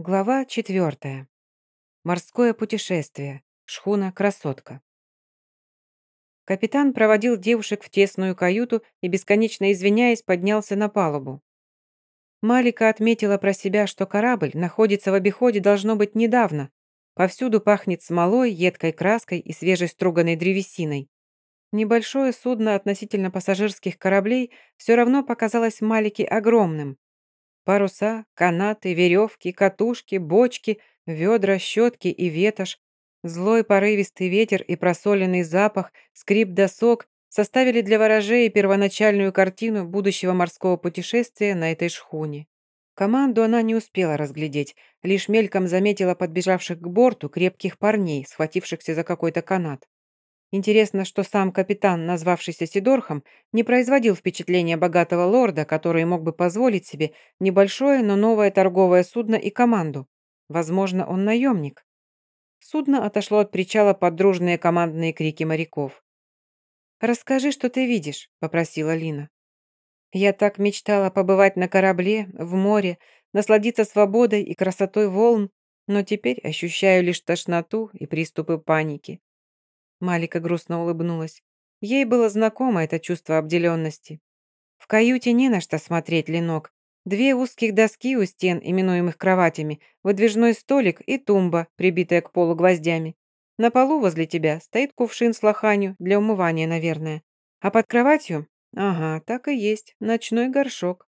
Глава четвертая. Морское путешествие. Шхуна «Красотка». Капитан проводил девушек в тесную каюту и, бесконечно извиняясь, поднялся на палубу. Малика отметила про себя, что корабль находится в обиходе должно быть недавно. Повсюду пахнет смолой, едкой краской и свежеструганной древесиной. Небольшое судно относительно пассажирских кораблей все равно показалось Малике огромным. Паруса, канаты, веревки, катушки, бочки, ведра, щетки и ветошь, злой порывистый ветер и просоленный запах, скрип досок составили для ворожей первоначальную картину будущего морского путешествия на этой шхуне. Команду она не успела разглядеть, лишь мельком заметила подбежавших к борту крепких парней, схватившихся за какой-то канат. Интересно, что сам капитан, назвавшийся Сидорхом, не производил впечатления богатого лорда, который мог бы позволить себе небольшое, но новое торговое судно и команду. Возможно, он наемник. Судно отошло от причала под дружные командные крики моряков. «Расскажи, что ты видишь», — попросила Лина. «Я так мечтала побывать на корабле, в море, насладиться свободой и красотой волн, но теперь ощущаю лишь тошноту и приступы паники. Малика грустно улыбнулась. Ей было знакомо это чувство обделенности. В каюте не на что смотреть, Ленок. Две узких доски у стен, именуемых кроватями, выдвижной столик и тумба, прибитая к полу гвоздями. На полу возле тебя стоит кувшин с лоханью, для умывания, наверное. А под кроватью? Ага, так и есть, ночной горшок.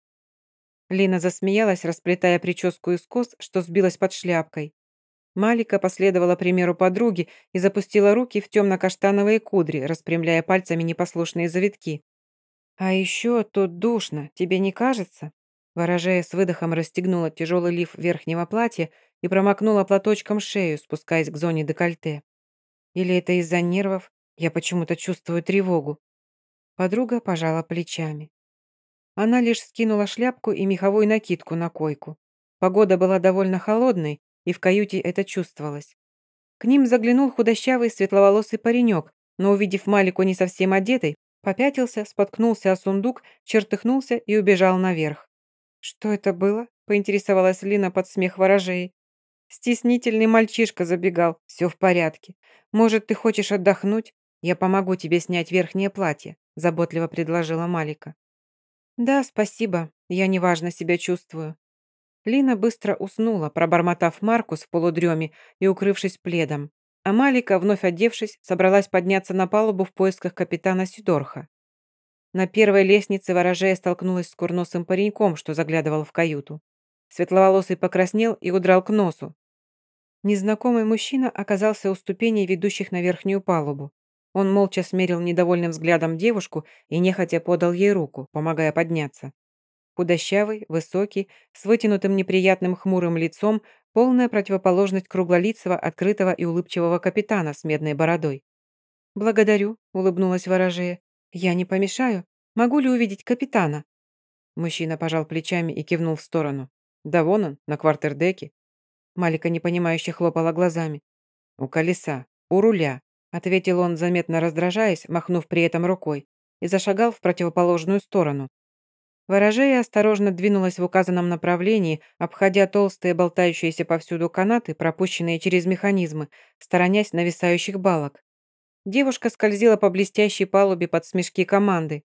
Лина засмеялась, расплетая прическу из кос, что сбилась под шляпкой. Малика последовала примеру подруги и запустила руки в темно-каштановые кудри, распрямляя пальцами непослушные завитки. «А еще тут душно, тебе не кажется?» Ворожея с выдохом расстегнула тяжелый лиф верхнего платья и промокнула платочком шею, спускаясь к зоне декольте. «Или это из-за нервов? Я почему-то чувствую тревогу». Подруга пожала плечами. Она лишь скинула шляпку и меховую накидку на койку. Погода была довольно холодной, и в каюте это чувствовалось. К ним заглянул худощавый светловолосый паренек, но, увидев Малику не совсем одетой, попятился, споткнулся о сундук, чертыхнулся и убежал наверх. «Что это было?» – поинтересовалась Лина под смех ворожей. «Стеснительный мальчишка забегал. Все в порядке. Может, ты хочешь отдохнуть? Я помогу тебе снять верхнее платье», – заботливо предложила Малика. «Да, спасибо. Я неважно себя чувствую», Лина быстро уснула, пробормотав Маркус в полудреме и укрывшись пледом. А Малика, вновь одевшись, собралась подняться на палубу в поисках капитана Сидорха. На первой лестнице ворожея столкнулась с курносым пареньком, что заглядывал в каюту. Светловолосый покраснел и удрал к носу. Незнакомый мужчина оказался у ступеней, ведущих на верхнюю палубу. Он молча смерил недовольным взглядом девушку и нехотя подал ей руку, помогая подняться. Худощавый, высокий, с вытянутым неприятным хмурым лицом, полная противоположность круглолицего, открытого и улыбчивого капитана с медной бородой. «Благодарю», — улыбнулась ворожея. «Я не помешаю. Могу ли увидеть капитана?» Мужчина пожал плечами и кивнул в сторону. «Да вон он, на квартердеке». Малика непонимающе хлопала глазами. «У колеса, у руля», — ответил он, заметно раздражаясь, махнув при этом рукой, и зашагал в противоположную сторону. Ворожея осторожно двинулась в указанном направлении, обходя толстые болтающиеся повсюду канаты, пропущенные через механизмы, сторонясь нависающих балок. Девушка скользила по блестящей палубе под смешки команды.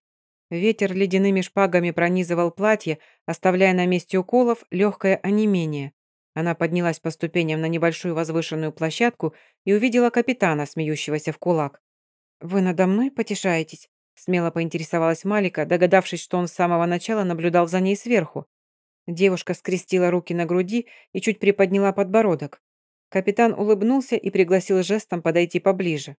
Ветер ледяными шпагами пронизывал платье, оставляя на месте уколов легкое онемение. Она поднялась по ступеням на небольшую возвышенную площадку и увидела капитана, смеющегося в кулак. «Вы надо мной потешаетесь?» Смело поинтересовалась Малика, догадавшись, что он с самого начала наблюдал за ней сверху. Девушка скрестила руки на груди и чуть приподняла подбородок. Капитан улыбнулся и пригласил жестом подойти поближе.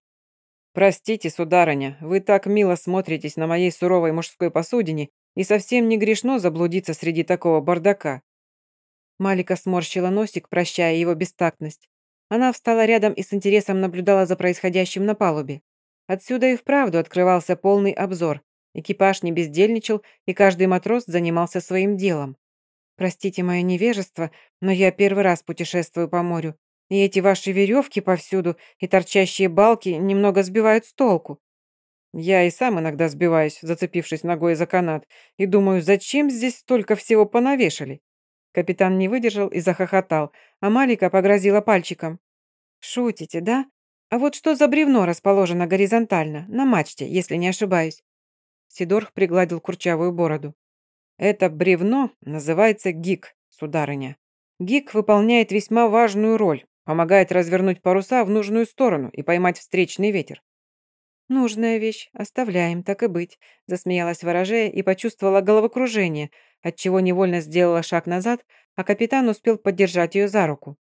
«Простите, сударыня, вы так мило смотритесь на моей суровой мужской посудине, и совсем не грешно заблудиться среди такого бардака». Малика сморщила носик, прощая его бестактность. Она встала рядом и с интересом наблюдала за происходящим на палубе. Отсюда и вправду открывался полный обзор. Экипаж не бездельничал, и каждый матрос занимался своим делом. Простите мое невежество, но я первый раз путешествую по морю, и эти ваши веревки повсюду и торчащие балки немного сбивают с толку. Я и сам иногда сбиваюсь, зацепившись ногой за канат, и думаю, зачем здесь столько всего понавешали? Капитан не выдержал и захохотал, а Малика погрозила пальчиком. «Шутите, да? А вот что за бревно расположено горизонтально, на мачте, если не ошибаюсь?» Сидорх пригладил курчавую бороду. «Это бревно называется гик, сударыня. Гик выполняет весьма важную роль, помогает развернуть паруса в нужную сторону и поймать встречный ветер. «Нужная вещь. Оставляем, так и быть», – засмеялась ворожея и почувствовала головокружение, отчего невольно сделала шаг назад, а капитан успел поддержать ее за руку.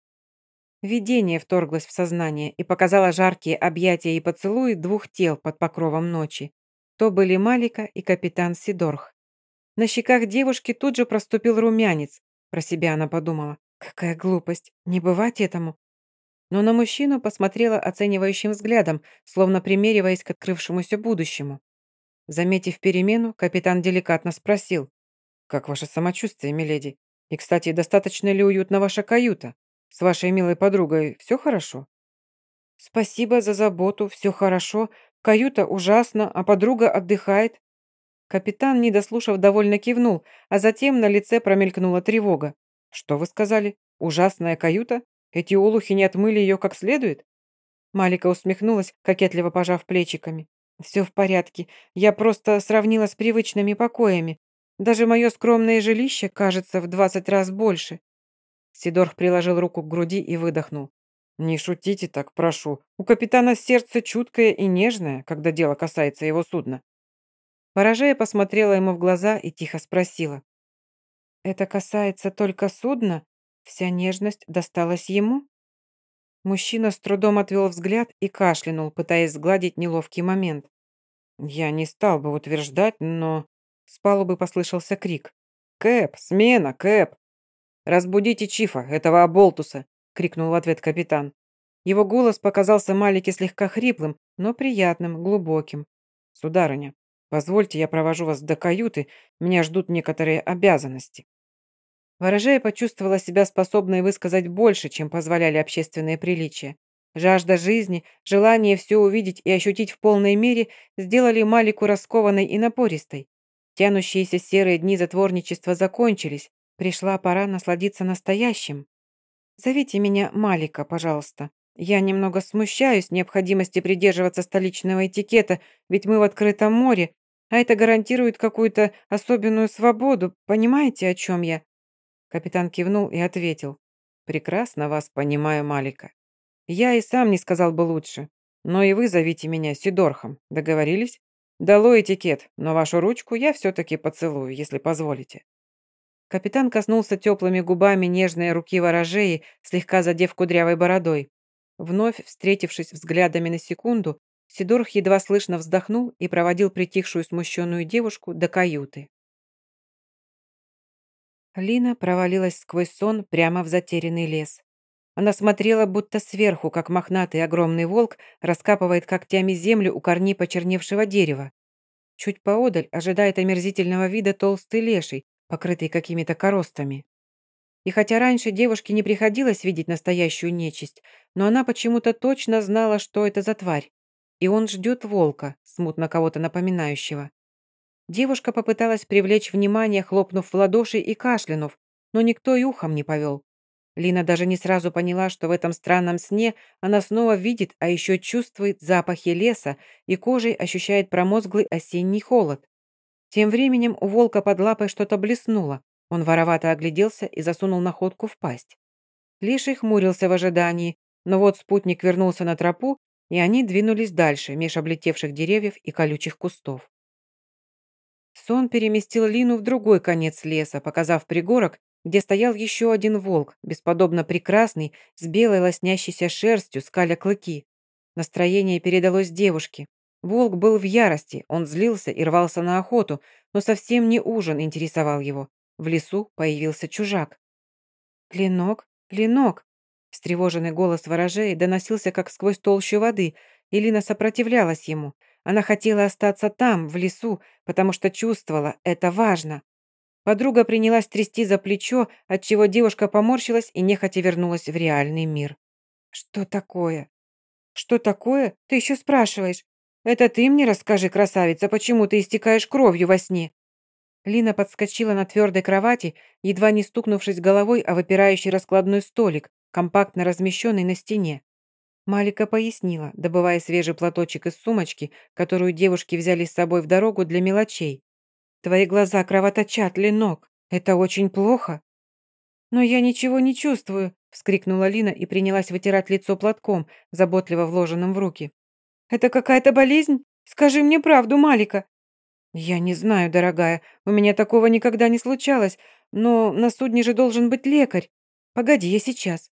Видение вторглось в сознание и показало жаркие объятия и поцелуи двух тел под покровом ночи. То были Малика и капитан Сидорх. На щеках девушки тут же проступил румянец. Про себя она подумала. «Какая глупость! Не бывать этому! но на мужчину посмотрела оценивающим взглядом, словно примериваясь к открывшемуся будущему. Заметив перемену, капитан деликатно спросил. «Как ваше самочувствие, миледи? И, кстати, достаточно ли уютна ваша каюта? С вашей милой подругой все хорошо?» «Спасибо за заботу, все хорошо. Каюта ужасна, а подруга отдыхает». Капитан, не дослушав, довольно кивнул, а затем на лице промелькнула тревога. «Что вы сказали? Ужасная каюта? Эти олухи не отмыли ее как следует?» Малика усмехнулась, кокетливо пожав плечиками. «Все в порядке. Я просто сравнила с привычными покоями. Даже мое скромное жилище кажется в двадцать раз больше». Сидорх приложил руку к груди и выдохнул. «Не шутите так, прошу. У капитана сердце чуткое и нежное, когда дело касается его судна». Ворожея посмотрела ему в глаза и тихо спросила. «Это касается только судна? Вся нежность досталась ему? Мужчина с трудом отвел взгляд и кашлянул, пытаясь сгладить неловкий момент. Я не стал бы утверждать, но... С палубы послышался крик. «Кэп! Смена! Кэп!» «Разбудите Чифа, этого оболтуса!» — крикнул в ответ капитан. Его голос показался Малике слегка хриплым, но приятным, глубоким. «Сударыня, позвольте, я провожу вас до каюты, меня ждут некоторые обязанности». Ворожея почувствовала себя способной высказать больше, чем позволяли общественные приличия. Жажда жизни, желание все увидеть и ощутить в полной мере сделали Малику раскованной и напористой. Тянущиеся серые дни затворничества закончились. Пришла пора насладиться настоящим. «Зовите меня Малика, пожалуйста. Я немного смущаюсь необходимости придерживаться столичного этикета, ведь мы в открытом море, а это гарантирует какую-то особенную свободу. Понимаете, о чем я?» Капитан кивнул и ответил. «Прекрасно вас понимаю, Малика. Я и сам не сказал бы лучше. Но и вы зовите меня Сидорхом. Договорились? Дало этикет, но вашу ручку я все-таки поцелую, если позволите». Капитан коснулся теплыми губами нежной руки ворожеи, слегка задев кудрявой бородой. Вновь встретившись взглядами на секунду, Сидорх едва слышно вздохнул и проводил притихшую смущенную девушку до каюты. Лина провалилась сквозь сон прямо в затерянный лес. Она смотрела будто сверху, как мохнатый огромный волк раскапывает когтями землю у корней почерневшего дерева. Чуть поодаль ожидает омерзительного вида толстый леший, покрытый какими-то коростами. И хотя раньше девушке не приходилось видеть настоящую нечисть, но она почему-то точно знала, что это за тварь. И он ждет волка, смутно кого-то напоминающего. Девушка попыталась привлечь внимание, хлопнув в ладоши и кашлянув, но никто и ухом не повел. Лина даже не сразу поняла, что в этом странном сне она снова видит, а еще чувствует запахи леса и кожей ощущает промозглый осенний холод. Тем временем у волка под лапой что-то блеснуло. Он воровато огляделся и засунул находку в пасть. Лиший хмурился в ожидании, но вот спутник вернулся на тропу, и они двинулись дальше, меж облетевших деревьев и колючих кустов. Сон переместил Лину в другой конец леса, показав пригорок, где стоял еще один волк, бесподобно прекрасный, с белой лоснящейся шерстью, скаля клыки. Настроение передалось девушке. Волк был в ярости, он злился и рвался на охоту, но совсем не ужин интересовал его. В лесу появился чужак. «Ленок, Ленок!» Встревоженный голос ворожей доносился, как сквозь толщу воды, и Лина сопротивлялась ему – она хотела остаться там, в лесу, потому что чувствовала, это важно. Подруга принялась трясти за плечо, отчего девушка поморщилась и нехотя вернулась в реальный мир. «Что такое?» «Что такое? Ты еще спрашиваешь? Это ты мне расскажи, красавица, почему ты истекаешь кровью во сне?» Лина подскочила на твердой кровати, едва не стукнувшись головой о выпирающий раскладной столик, компактно размещенный на стене. Малика пояснила, добывая свежий платочек из сумочки, которую девушки взяли с собой в дорогу для мелочей. «Твои глаза кровоточат, Ленок. Это очень плохо». «Но я ничего не чувствую», — вскрикнула Лина и принялась вытирать лицо платком, заботливо вложенным в руки. «Это какая-то болезнь? Скажи мне правду, Малика». «Я не знаю, дорогая, у меня такого никогда не случалось, но на судне же должен быть лекарь. Погоди, я сейчас».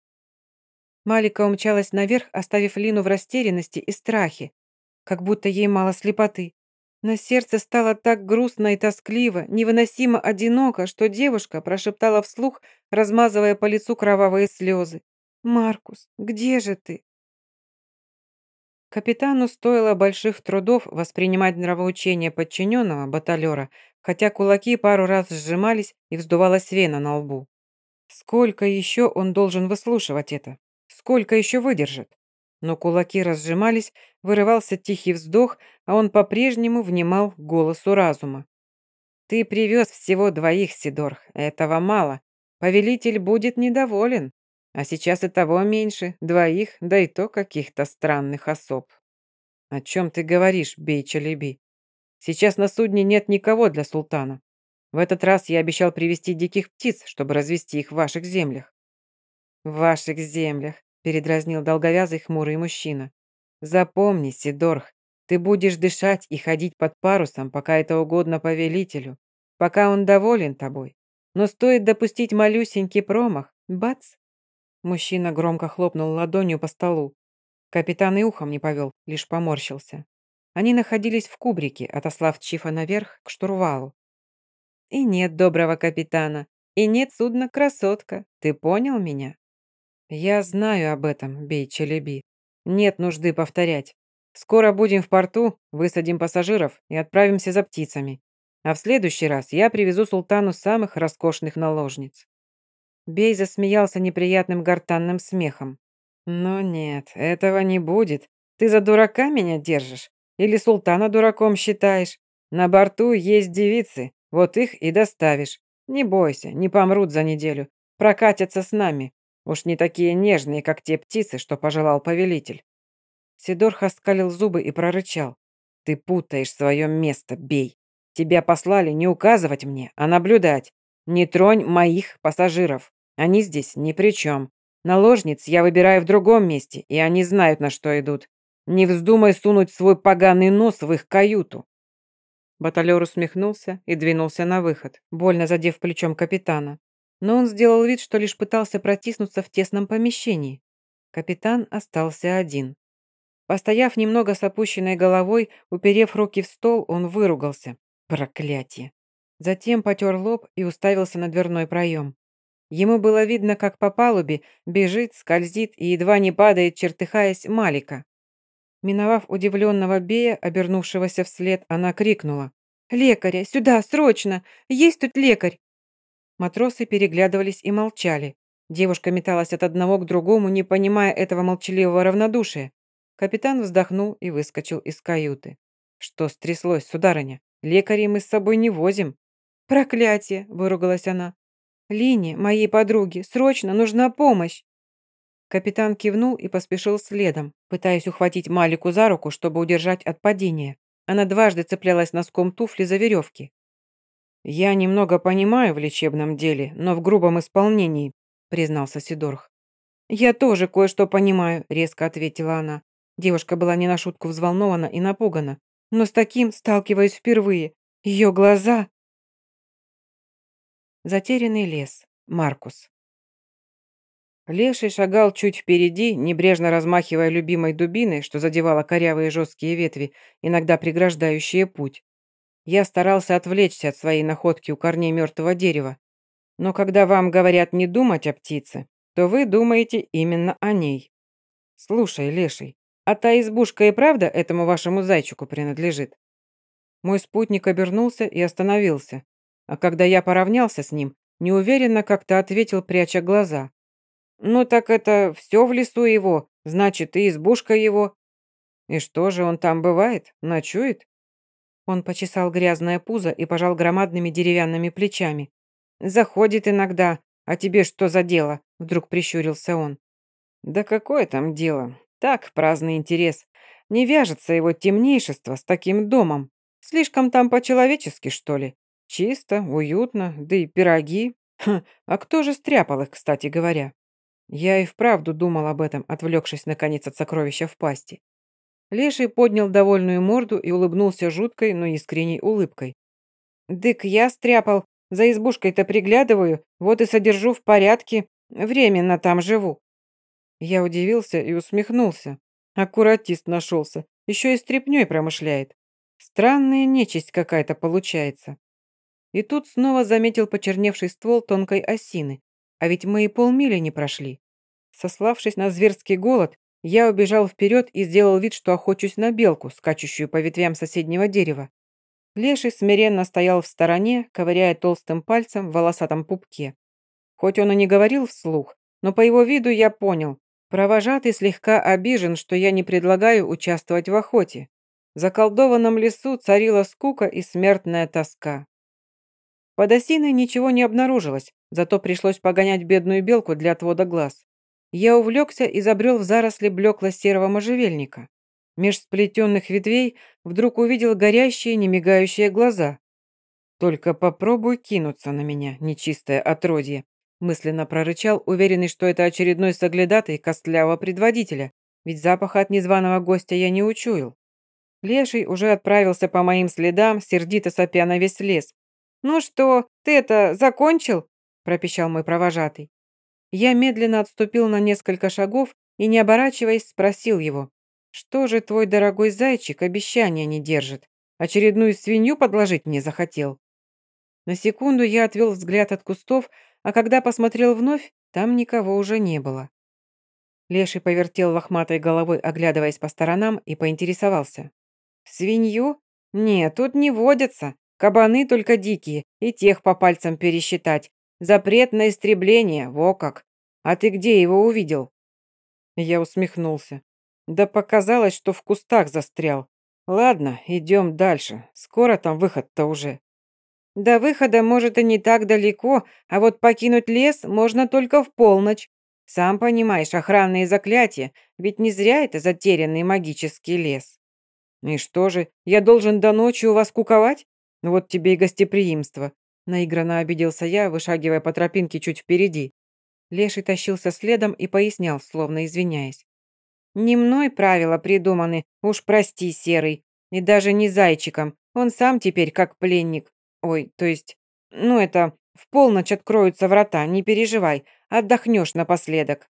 Малика умчалась наверх, оставив Лину в растерянности и страхе, как будто ей мало слепоты. На сердце стало так грустно и тоскливо, невыносимо одиноко, что девушка прошептала вслух, размазывая по лицу кровавые слезы. «Маркус, где же ты?» Капитану стоило больших трудов воспринимать нравоучение подчиненного баталера, хотя кулаки пару раз сжимались и вздувалась вена на лбу. Сколько еще он должен выслушивать это? Сколько еще выдержит? Но кулаки разжимались, вырывался тихий вздох, а он по-прежнему внимал голосу разума. «Ты привез всего двоих, Сидорх. Этого мало. Повелитель будет недоволен. А сейчас и того меньше. Двоих, да и то каких-то странных особ». «О чем ты говоришь, Бейчалиби? Сейчас на судне нет никого для султана. В этот раз я обещал привести диких птиц, чтобы развести их в ваших землях». «В ваших землях передразнил долговязый хмурый мужчина. «Запомни, Сидорх, ты будешь дышать и ходить под парусом, пока это угодно повелителю, пока он доволен тобой. Но стоит допустить малюсенький промах, бац!» Мужчина громко хлопнул ладонью по столу. Капитан и ухом не повел, лишь поморщился. Они находились в кубрике, отослав Чифа наверх к штурвалу. «И нет доброго капитана, и нет судна красотка, ты понял меня?» «Я знаю об этом, бей Челеби. Нет нужды повторять. Скоро будем в порту, высадим пассажиров и отправимся за птицами. А в следующий раз я привезу султану самых роскошных наложниц». Бей засмеялся неприятным гортанным смехом. «Но нет, этого не будет. Ты за дурака меня держишь? Или султана дураком считаешь? На борту есть девицы, вот их и доставишь. Не бойся, не помрут за неделю. Прокатятся с нами. Уж не такие нежные, как те птицы, что пожелал повелитель. Сидор хаскалил зубы и прорычал. Ты путаешь свое место, бей. Тебя послали не указывать мне, а наблюдать. Не тронь моих пассажиров. Они здесь ни при чем. Наложниц я выбираю в другом месте, и они знают, на что идут. Не вздумай сунуть свой поганый нос в их каюту. Баталер усмехнулся и двинулся на выход, больно задев плечом капитана но он сделал вид, что лишь пытался протиснуться в тесном помещении. Капитан остался один. Постояв немного с опущенной головой, уперев руки в стол, он выругался. Проклятие. Затем потер лоб и уставился на дверной проем. Ему было видно, как по палубе бежит, скользит и едва не падает, чертыхаясь, Малика. Миновав удивленного Бея, обернувшегося вслед, она крикнула. «Лекаря! Сюда! Срочно! Есть тут лекарь!» Матросы переглядывались и молчали. Девушка металась от одного к другому, не понимая этого молчаливого равнодушия. Капитан вздохнул и выскочил из каюты. «Что стряслось, сударыня? Лекарей мы с собой не возим». «Проклятие!» – выругалась она. «Лине, моей подруге, срочно нужна помощь!» Капитан кивнул и поспешил следом, пытаясь ухватить Малику за руку, чтобы удержать от падения. Она дважды цеплялась носком туфли за веревки. «Я немного понимаю в лечебном деле, но в грубом исполнении», признался Сидорх. «Я тоже кое-что понимаю», резко ответила она. Девушка была не на шутку взволнована и напугана, но с таким сталкиваюсь впервые. Ее глаза... Затерянный лес. Маркус. Леший шагал чуть впереди, небрежно размахивая любимой дубиной, что задевала корявые жесткие ветви, иногда преграждающие путь. Я старался отвлечься от своей находки у корней мертвого дерева. Но когда вам говорят не думать о птице, то вы думаете именно о ней. Слушай, леший, а та избушка и правда этому вашему зайчику принадлежит? Мой спутник обернулся и остановился. А когда я поравнялся с ним, неуверенно как-то ответил, пряча глаза. «Ну так это все в лесу его, значит, и избушка его». «И что же он там бывает? Ночует?» Он почесал грязное пузо и пожал громадными деревянными плечами. «Заходит иногда. А тебе что за дело?» Вдруг прищурился он. «Да какое там дело? Так, праздный интерес. Не вяжется его темнейшество с таким домом. Слишком там по-человечески, что ли? Чисто, уютно, да и пироги. Ха, а кто же стряпал их, кстати говоря? Я и вправду думал об этом, отвлекшись наконец от сокровища в пасти. Леший поднял довольную морду и улыбнулся жуткой, но искренней улыбкой. «Дык, я стряпал, за избушкой-то приглядываю, вот и содержу в порядке, временно там живу». Я удивился и усмехнулся. Аккуратист нашелся, еще и стряпнёй промышляет. Странная нечисть какая-то получается. И тут снова заметил почерневший ствол тонкой осины. А ведь мы и полмили не прошли. Сославшись на зверский голод, я убежал вперед и сделал вид, что охочусь на белку, скачущую по ветвям соседнего дерева. Леший смиренно стоял в стороне, ковыряя толстым пальцем в волосатом пупке. Хоть он и не говорил вслух, но по его виду я понял. Провожатый слегка обижен, что я не предлагаю участвовать в охоте. В заколдованном лесу царила скука и смертная тоска. Под осиной ничего не обнаружилось, зато пришлось погонять бедную белку для отвода глаз. Я увлекся и забрел в заросли блекло-серого можжевельника. Меж сплетенных ветвей вдруг увидел горящие, немигающие глаза. «Только попробуй кинуться на меня, нечистое отродье», мысленно прорычал, уверенный, что это очередной соглядатый костлявого предводителя, ведь запаха от незваного гостя я не учуял. Леший уже отправился по моим следам, сердито сопя на весь лес. «Ну что, ты это закончил?» – пропищал мой провожатый. Я медленно отступил на несколько шагов и, не оборачиваясь, спросил его. «Что же твой дорогой зайчик обещания не держит? Очередную свинью подложить мне захотел?» На секунду я отвел взгляд от кустов, а когда посмотрел вновь, там никого уже не было. Леший повертел лохматой головой, оглядываясь по сторонам, и поинтересовался. «Свинью? Нет, тут не водятся. Кабаны только дикие, и тех по пальцам пересчитать. Запрет на истребление, во как. А ты где его увидел?» Я усмехнулся. Да показалось, что в кустах застрял. Ладно, идем дальше. Скоро там выход-то уже. До выхода, может, и не так далеко, а вот покинуть лес можно только в полночь. Сам понимаешь, охранные заклятия, ведь не зря это затерянный магический лес. «И что же, я должен до ночи у вас куковать? Вот тебе и гостеприимство». Наигранно обиделся я, вышагивая по тропинке чуть впереди. Леший тащился следом и пояснял, словно извиняясь. «Не мной правила придуманы, уж прости, Серый, и даже не зайчиком, он сам теперь как пленник. Ой, то есть, ну это, в полночь откроются врата, не переживай, отдохнешь напоследок».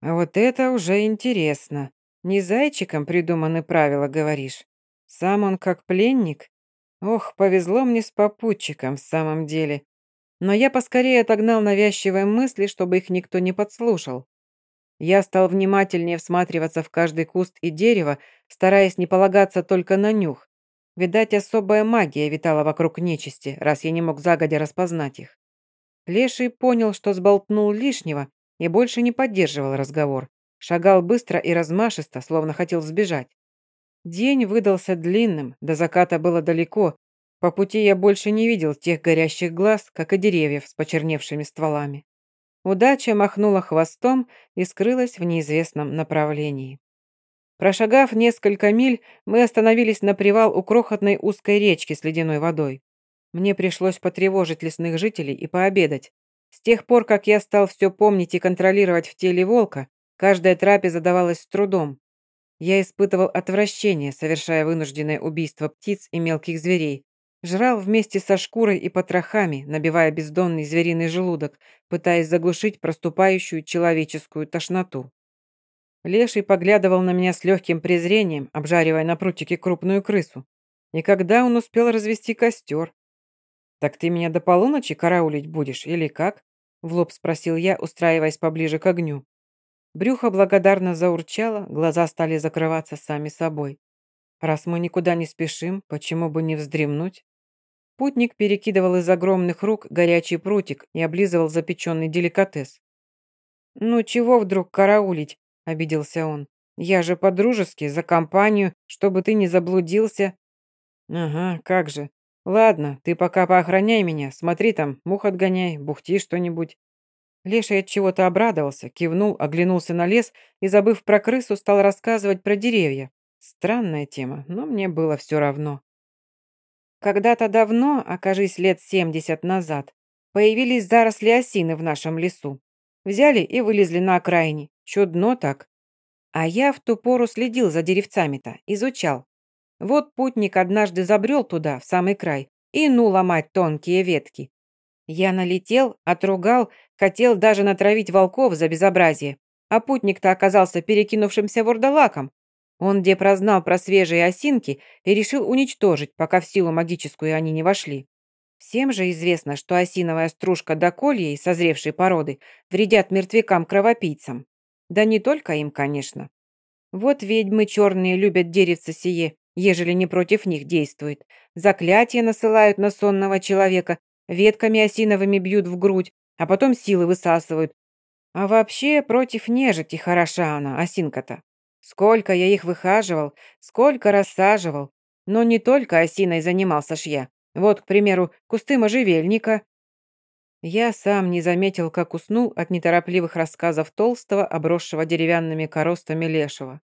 «А вот это уже интересно», не зайчиком придуманы правила, говоришь? Сам он как пленник? Ох, повезло мне с попутчиком в самом деле. Но я поскорее отогнал навязчивые мысли, чтобы их никто не подслушал. Я стал внимательнее всматриваться в каждый куст и дерево, стараясь не полагаться только на нюх. Видать, особая магия витала вокруг нечисти, раз я не мог загодя распознать их. Леший понял, что сболтнул лишнего, и больше не поддерживал разговор. Шагал быстро и размашисто, словно хотел сбежать. День выдался длинным, до заката было далеко. По пути я больше не видел тех горящих глаз, как и деревьев с почерневшими стволами. Удача махнула хвостом и скрылась в неизвестном направлении. Прошагав несколько миль, мы остановились на привал у крохотной узкой речки с ледяной водой. Мне пришлось потревожить лесных жителей и пообедать. С тех пор, как я стал все помнить и контролировать в теле волка, Каждая трапеза давалась с трудом. Я испытывал отвращение, совершая вынужденное убийство птиц и мелких зверей. Жрал вместе со шкурой и потрохами, набивая бездонный звериный желудок, пытаясь заглушить проступающую человеческую тошноту. Леший поглядывал на меня с легким презрением, обжаривая на прутике крупную крысу. И когда он успел развести костер? «Так ты меня до полуночи караулить будешь, или как?» В лоб спросил я, устраиваясь поближе к огню. Брюхо благодарно заурчало, глаза стали закрываться сами собой. Раз мы никуда не спешим, почему бы не вздремнуть? Путник перекидывал из огромных рук горячий прутик и облизывал запеченный деликатес. «Ну чего вдруг караулить?» – обиделся он. «Я же по-дружески, за компанию, чтобы ты не заблудился». Ага, как же. Ладно, ты пока поохраняй меня, смотри там, мух отгоняй, бухти что-нибудь. Леший от чего-то обрадовался, кивнул, оглянулся на лес и, забыв про крысу, стал рассказывать про деревья. Странная тема, но мне было все равно. Когда-то давно, окажись лет семьдесят назад, появились заросли осины в нашем лесу. Взяли и вылезли на окраине. Чудно так. А я в ту пору следил за деревцами-то, изучал. Вот путник однажды забрел туда, в самый край, и ну ломать тонкие ветки. Я налетел, отругал, хотел даже натравить волков за безобразие. А путник-то оказался перекинувшимся вурдалаком. Он где прознал про свежие осинки и решил уничтожить, пока в силу магическую они не вошли. Всем же известно, что осиновая стружка до кольей, созревшей породы, вредят мертвякам-кровопийцам. Да не только им, конечно. Вот ведьмы черные любят деревца сие, ежели не против них действует. Заклятия насылают на сонного человека, ветками осиновыми бьют в грудь, а потом силы высасывают. А вообще против нежити хороша она, осинка-то. Сколько я их выхаживал, сколько рассаживал. Но не только осиной занимался ж я. Вот, к примеру, кусты можжевельника. Я сам не заметил, как уснул от неторопливых рассказов толстого, обросшего деревянными коростами лешего.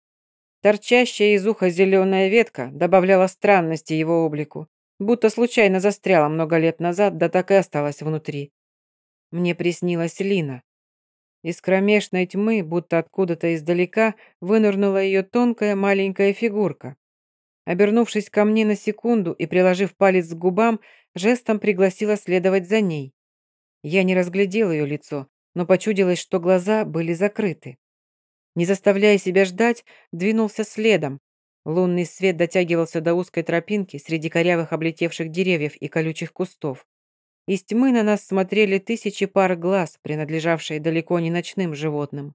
Торчащая из уха зеленая ветка добавляла странности его облику, будто случайно застряла много лет назад, да так и осталась внутри. Мне приснилась Лина. Из кромешной тьмы, будто откуда-то издалека, вынырнула ее тонкая маленькая фигурка. Обернувшись ко мне на секунду и приложив палец к губам, жестом пригласила следовать за ней. Я не разглядел ее лицо, но почудилось, что глаза были закрыты. Не заставляя себя ждать, двинулся следом. Лунный свет дотягивался до узкой тропинки среди корявых облетевших деревьев и колючих кустов. Из тьмы на нас смотрели тысячи пар глаз, принадлежавшие далеко не ночным животным.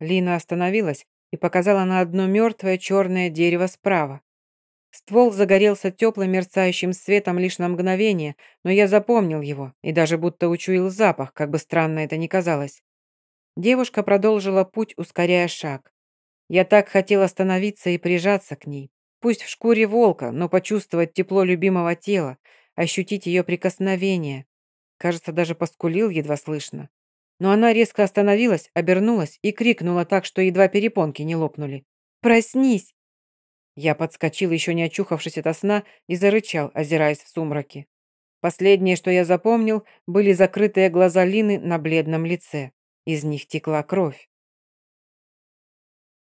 Лина остановилась и показала на одно мертвое черное дерево справа. Ствол загорелся теплым мерцающим светом лишь на мгновение, но я запомнил его и даже будто учуял запах, как бы странно это ни казалось. Девушка продолжила путь, ускоряя шаг. Я так хотел остановиться и прижаться к ней. Пусть в шкуре волка, но почувствовать тепло любимого тела, ощутить ее прикосновение. Кажется, даже поскулил едва слышно. Но она резко остановилась, обернулась и крикнула так, что едва перепонки не лопнули. «Проснись!» Я подскочил, еще не очухавшись от сна, и зарычал, озираясь в сумраке. Последнее, что я запомнил, были закрытые глаза Лины на бледном лице. Из них текла кровь.